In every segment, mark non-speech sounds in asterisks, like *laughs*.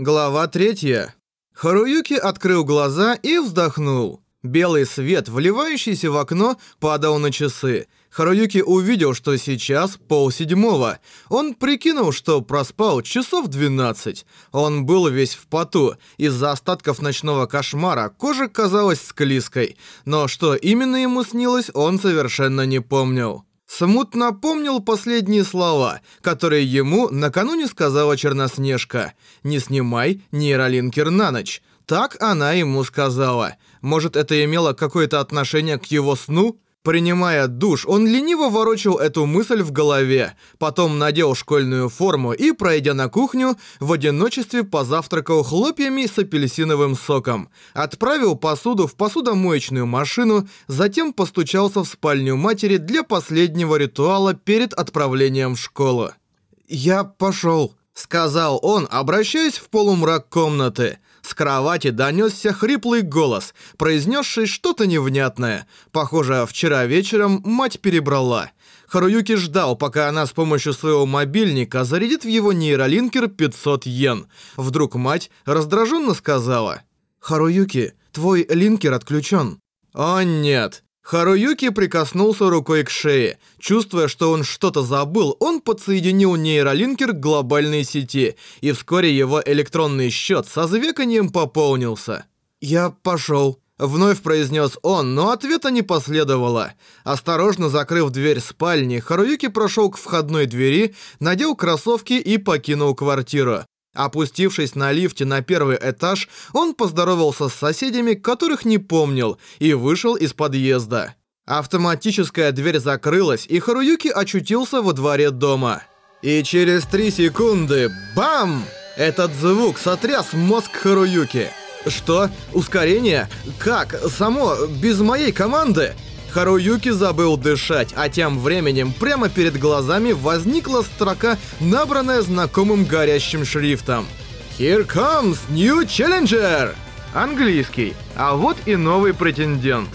Глава третья. Харуюки открыл глаза и вздохнул. Белый свет, вливающийся в окно, падал на часы. Харуюки увидел, что сейчас полседьмого. Он прикинул, что проспал часов 12. Он был весь в поту. Из-за остатков ночного кошмара кожа казалась склизкой. Но что именно ему снилось, он совершенно не помнил. Смутно помнил последние слова, которые ему накануне сказала Черноснежка. «Не снимай нейролинкер на ночь». Так она ему сказала. Может, это имело какое-то отношение к его сну? Принимая душ, он лениво ворочал эту мысль в голове, потом надел школьную форму и, пройдя на кухню, в одиночестве позавтракал хлопьями с апельсиновым соком, отправил посуду в посудомоечную машину, затем постучался в спальню матери для последнего ритуала перед отправлением в школу. «Я пошел», — сказал он, обращаясь в полумрак комнаты. С кровати донесся хриплый голос, произнесший что-то невнятное. Похоже, вчера вечером мать перебрала. Харуюки ждал, пока она с помощью своего мобильника зарядит в его нейролинкер 500 йен. Вдруг мать раздраженно сказала. «Харуюки, твой линкер отключен». «О нет, Харуюки прикоснулся рукой к шее. Чувствуя, что он что-то забыл, он подсоединил нейролинкер к глобальной сети, и вскоре его электронный счет со звеканием пополнился. «Я пошел», — вновь произнес он, но ответа не последовало. Осторожно закрыв дверь спальни, Харуюки прошел к входной двери, надел кроссовки и покинул квартиру. Опустившись на лифте на первый этаж, он поздоровался с соседями, которых не помнил, и вышел из подъезда. Автоматическая дверь закрылась, и Харуюки очутился во дворе дома. И через три секунды – бам! Этот звук сотряс мозг Харуюки. Что? Ускорение? Как? Само? Без моей команды? Харуюки забыл дышать, а тем временем прямо перед глазами возникла строка, набранная знакомым горящим шрифтом. «Here comes new challenger!» Английский. А вот и новый претендент.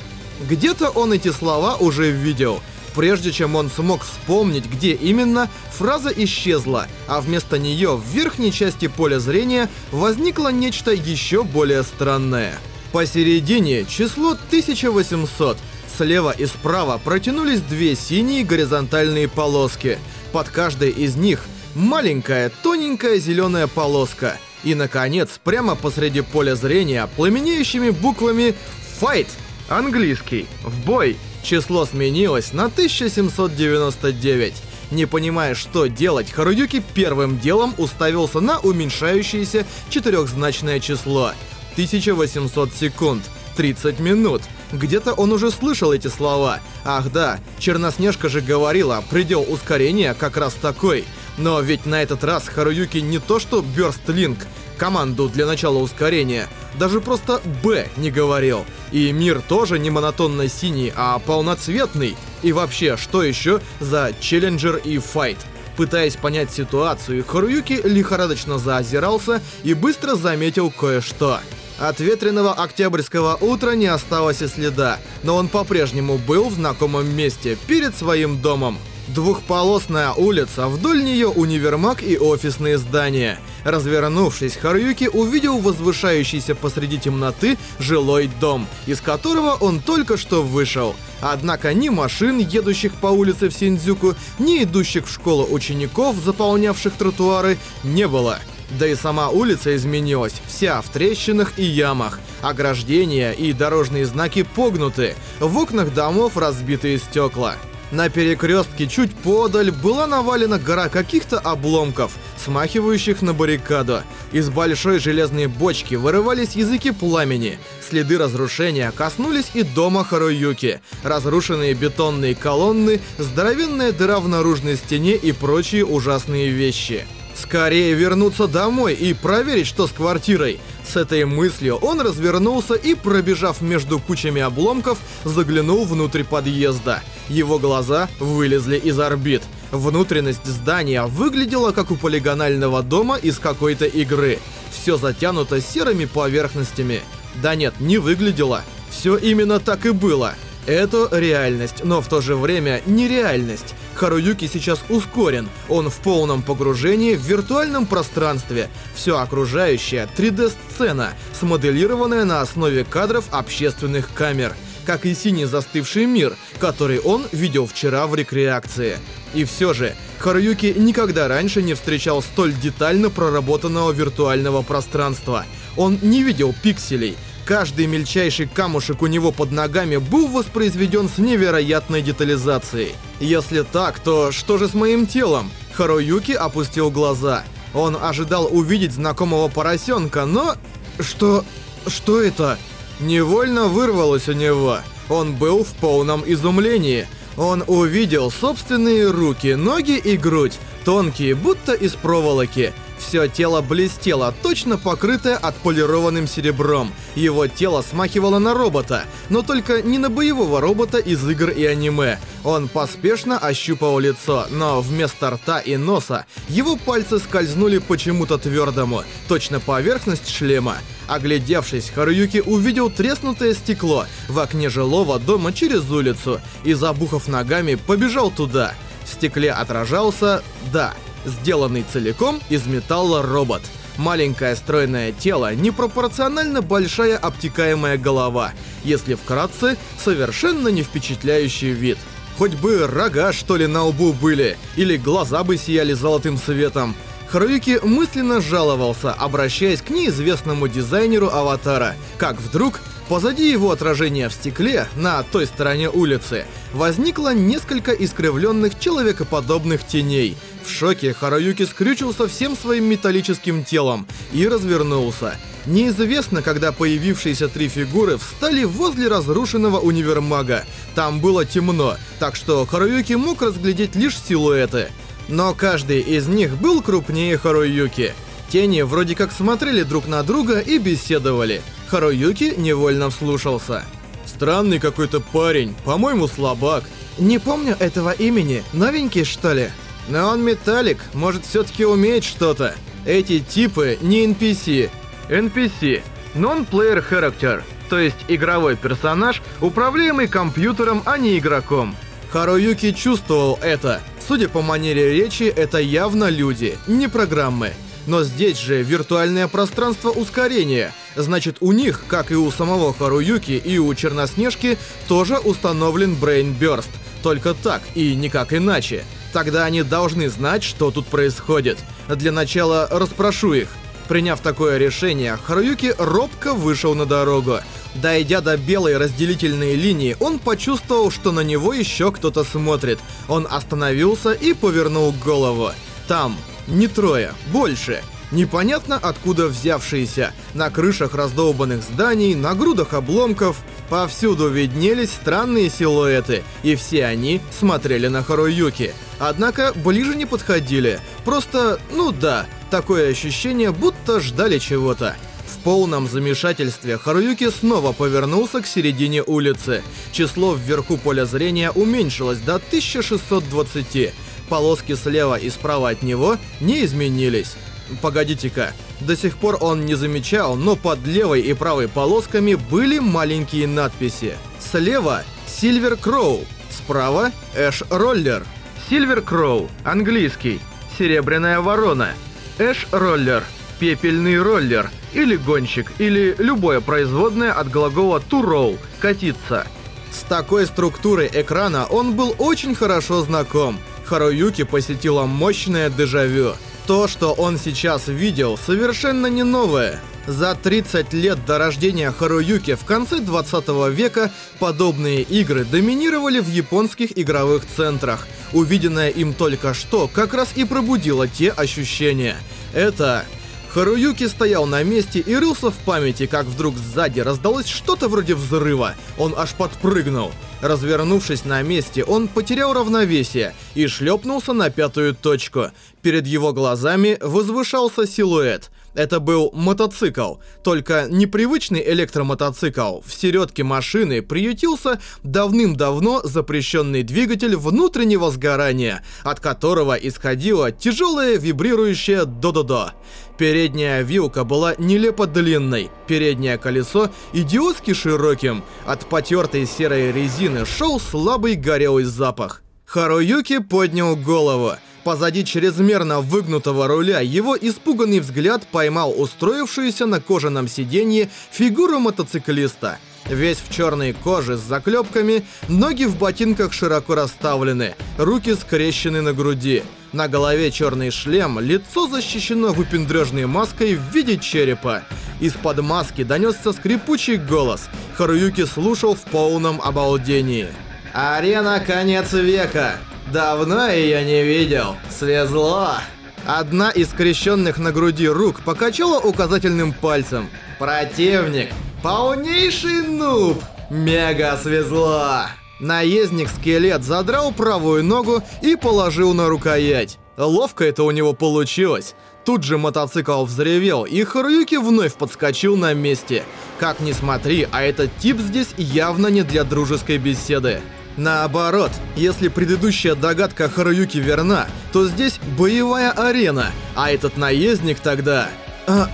Где-то он эти слова уже видел. Прежде чем он смог вспомнить, где именно, фраза исчезла, а вместо нее в верхней части поля зрения возникло нечто еще более странное. Посередине число 1800, Слева и справа протянулись две синие горизонтальные полоски. Под каждой из них маленькая тоненькая зеленая полоска. И, наконец, прямо посреди поля зрения пламенеющими буквами «Fight» английский «В бой» число сменилось на 1799. Не понимая, что делать, Харуюки первым делом уставился на уменьшающееся четырехзначное число. 1800 секунд. 30 минут. Где-то он уже слышал эти слова. Ах да, Черноснежка же говорила, предел ускорения как раз такой. Но ведь на этот раз Харуюки не то что Link, команду для начала ускорения, даже просто «Б» не говорил. И мир тоже не монотонно синий, а полноцветный. И вообще, что еще за Челленджер и Файт? Пытаясь понять ситуацию, Харуюки лихорадочно заозирался и быстро заметил кое-что. От ветреного октябрьского утра не осталось и следа, но он по-прежнему был в знакомом месте, перед своим домом. Двухполосная улица, вдоль нее универмаг и офисные здания. Развернувшись, Харуюки увидел возвышающийся посреди темноты жилой дом, из которого он только что вышел. Однако ни машин, едущих по улице в Синдзюку, ни идущих в школу учеников, заполнявших тротуары, не было. Да и сама улица изменилась, вся в трещинах и ямах. Ограждения и дорожные знаки погнуты, в окнах домов разбитые стекла. На перекрестке чуть подаль была навалена гора каких-то обломков, смахивающих на баррикаду. Из большой железной бочки вырывались языки пламени. Следы разрушения коснулись и дома Харуюки. Разрушенные бетонные колонны, здоровенная дыра в наружной стене и прочие ужасные вещи. Скорее вернуться домой и проверить, что с квартирой. С этой мыслью он развернулся и, пробежав между кучами обломков, заглянул внутрь подъезда. Его глаза вылезли из орбит. Внутренность здания выглядела как у полигонального дома из какой-то игры. Все затянуто серыми поверхностями. Да нет, не выглядело. Все именно так и было. Это реальность, но в то же время нереальность. Харуюки сейчас ускорен, он в полном погружении в виртуальном пространстве. Все окружающее 3D-сцена, смоделированная на основе кадров общественных камер как и синий застывший мир, который он видел вчера в рекреакции. И все же, Харуюки никогда раньше не встречал столь детально проработанного виртуального пространства. Он не видел пикселей. Каждый мельчайший камушек у него под ногами был воспроизведен с невероятной детализацией. Если так, то что же с моим телом? Харуюки опустил глаза. Он ожидал увидеть знакомого поросенка, но... Что... что это? Невольно вырвалось у него. Он был в полном изумлении. Он увидел собственные руки, ноги и грудь, тонкие, будто из проволоки. Все тело блестело, точно покрытое отполированным серебром. Его тело смахивало на робота, но только не на боевого робота из игр и аниме. Он поспешно ощупал лицо, но вместо рта и носа его пальцы скользнули почему-то твердому, точно поверхность шлема. Оглядевшись, Харуюки увидел треснутое стекло в окне жилого дома через улицу и, забухав ногами, побежал туда. В стекле отражался «да», сделанный целиком из металла робот. Маленькое стройное тело, непропорционально большая обтекаемая голова. Если вкратце, совершенно не впечатляющий вид. Хоть бы рога, что ли, на лбу были, или глаза бы сияли золотым светом. Харуюки мысленно жаловался, обращаясь к неизвестному дизайнеру аватара, как вдруг позади его отражения в стекле, на той стороне улицы, возникло несколько искривленных человекоподобных теней. В шоке Харуюки скрючился всем своим металлическим телом и развернулся. Неизвестно, когда появившиеся три фигуры встали возле разрушенного универмага. Там было темно, так что Харуюки мог разглядеть лишь силуэты. Но каждый из них был крупнее Харуюки. Тени вроде как смотрели друг на друга и беседовали. Харуюки невольно вслушался. Странный какой-то парень, по-моему, слабак. Не помню этого имени, новенький что ли? Но он металлик, может все-таки умеет что-то. Эти типы не NPC. NPC – Non-Player Character, то есть игровой персонаж, управляемый компьютером, а не игроком. Харуюки чувствовал это. Судя по манере речи, это явно люди, не программы. Но здесь же виртуальное пространство ускорения. Значит, у них, как и у самого Харуюки и у Черноснежки, тоже установлен Brain Burst. Только так и никак иначе. Тогда они должны знать, что тут происходит. Для начала расспрошу их. Приняв такое решение, Харуюки робко вышел на дорогу. Дойдя до белой разделительной линии, он почувствовал, что на него еще кто-то смотрит. Он остановился и повернул голову. Там не трое, больше. Непонятно откуда взявшиеся. На крышах раздолбанных зданий, на грудах обломков. Повсюду виднелись странные силуэты, и все они смотрели на Харуюки. Однако ближе не подходили. Просто, ну да, такое ощущение, будто ждали чего-то. В полном замешательстве Харуюки снова повернулся к середине улицы. Число вверху поля зрения уменьшилось до 1620. Полоски слева и справа от него не изменились. Погодите-ка, до сих пор он не замечал, но под левой и правой полосками были маленькие надписи. Слева Silver Crow, справа Эш Роллер. Silver Crow, английский, серебряная ворона. Эш Роллер, пепельный роллер, или гонщик, или любое производное от глагола to roll, катиться. С такой структурой экрана он был очень хорошо знаком. Харуюки посетила мощное дежавю. То, что он сейчас видел, совершенно не новое. За 30 лет до рождения Харуюки в конце 20 века подобные игры доминировали в японских игровых центрах. Увиденное им только что как раз и пробудило те ощущения. Это... Харуюки стоял на месте и рылся в памяти, как вдруг сзади раздалось что-то вроде взрыва. Он аж подпрыгнул. Развернувшись на месте, он потерял равновесие и шлепнулся на пятую точку. Перед его глазами возвышался силуэт. Это был мотоцикл, только непривычный электромотоцикл. В середке машины приютился давным-давно запрещенный двигатель внутреннего сгорания, от которого исходило тяжелое вибрирующее «до-до-до». Передняя вилка была нелепо длинной, переднее колесо идиотски широким. От потертой серой резины шел слабый горелый запах. Харуюки поднял голову. Позади чрезмерно выгнутого руля его испуганный взгляд поймал устроившуюся на кожаном сиденье фигуру мотоциклиста. Весь в черной коже с заклепками, ноги в ботинках широко расставлены, руки скрещены на груди. На голове черный шлем, лицо защищено выпендрежной маской в виде черепа. Из-под маски донесся скрипучий голос. Харуюки слушал в полном обалдении. «Арена конец века!» Давно ее не видел. Свезло. Одна из скрещенных на груди рук покачала указательным пальцем. Противник. Полнейший нуб. Мега свезло. Наездник-скелет задрал правую ногу и положил на рукоять. Ловко это у него получилось. Тут же мотоцикл взревел, и Харуюки вновь подскочил на месте. Как ни смотри, а этот тип здесь явно не для дружеской беседы. Наоборот, если предыдущая догадка Харуюки верна, то здесь боевая арена, а этот наездник тогда... А,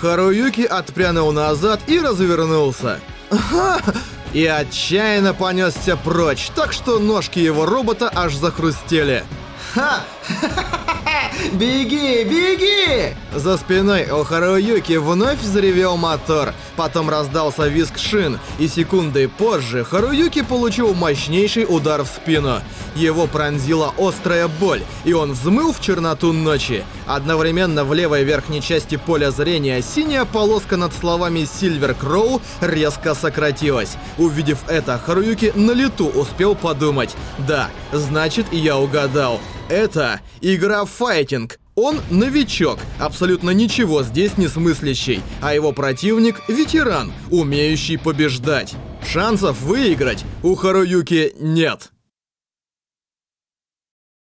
Харуюки отпрянул назад и развернулся. И отчаянно понесся прочь, так что ножки его робота аж захрустели. Ха! *laughs* Беги, беги! За спиной у Харуюки вновь заревел мотор. Потом раздался визг шин, и секунды позже Харуюки получил мощнейший удар в спину. Его пронзила острая боль, и он взмыл в черноту ночи. Одновременно в левой верхней части поля зрения синяя полоска над словами «Сильвер Кроу» резко сократилась. Увидев это, Харуюки на лету успел подумать «Да, значит, я угадал». Это игра файтинг. Он новичок, абсолютно ничего здесь не смыслящий, а его противник — ветеран, умеющий побеждать. Шансов выиграть у Харуюки нет.